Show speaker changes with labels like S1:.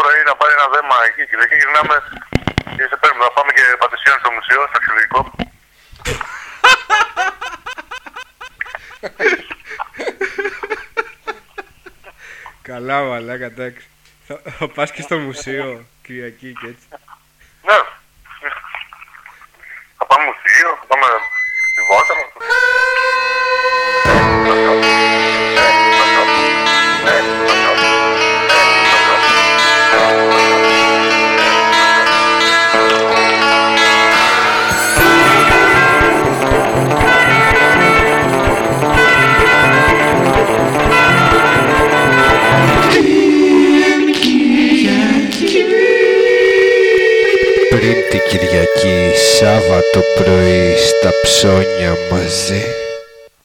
S1: πρωί να πάρει ένα δέμα εκεί και εκεί γυρνάμε και σε παίρνουμε να πάμε και πατησίων στο μουσείο, στο αρχαιολογικό.
S2: Καλά, μαλάκα, εντάξει. Θα, θα πας και στο μουσείο, Κυριακή και έτσι.
S3: Πριν την Κυριακή, Σάββατο πρωί, στα ψώνια μαζί